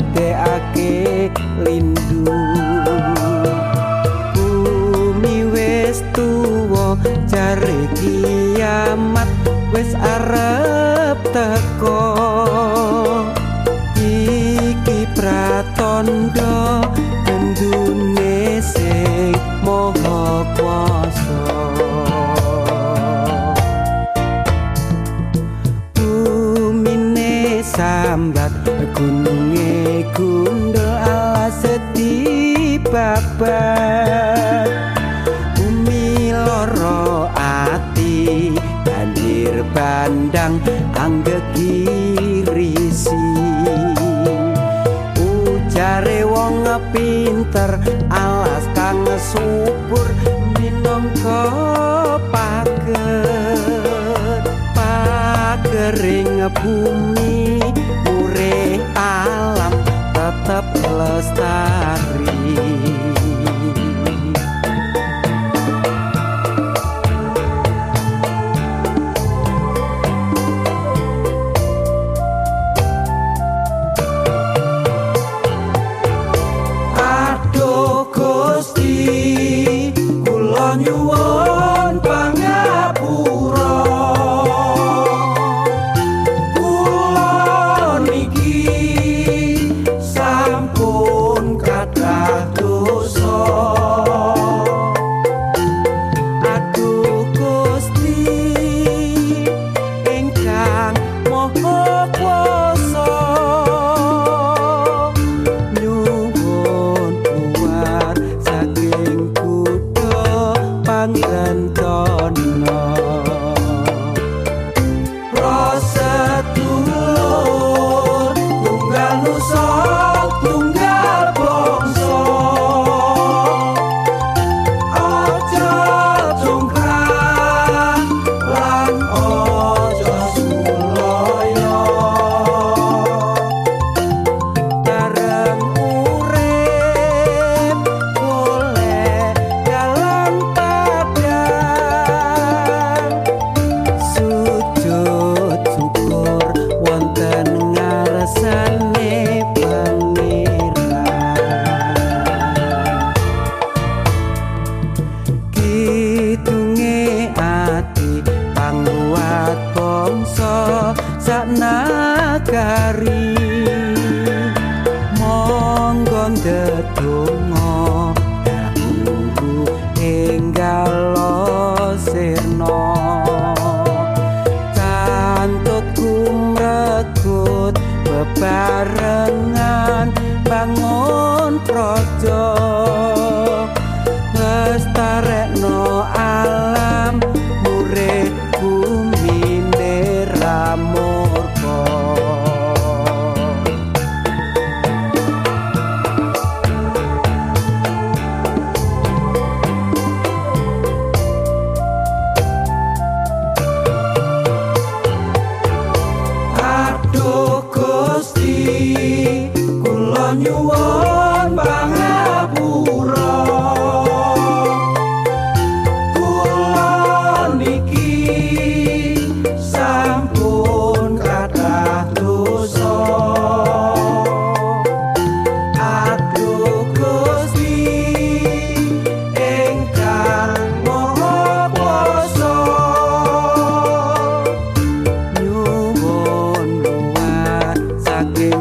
ndadekake lindu. Bumi wis tuwa jare kiamat wis arep teko. Iki pratondo Sambat gunungnya gundul alas sedi babat bumi loro ati banjir bandang anggegirisi ujare wong pinter alas kang subur minangka pager pagering bumi bangsa saknagari monggo ndedonga daungku enggal sirna kantut kumrekut bebarengan bangun praja que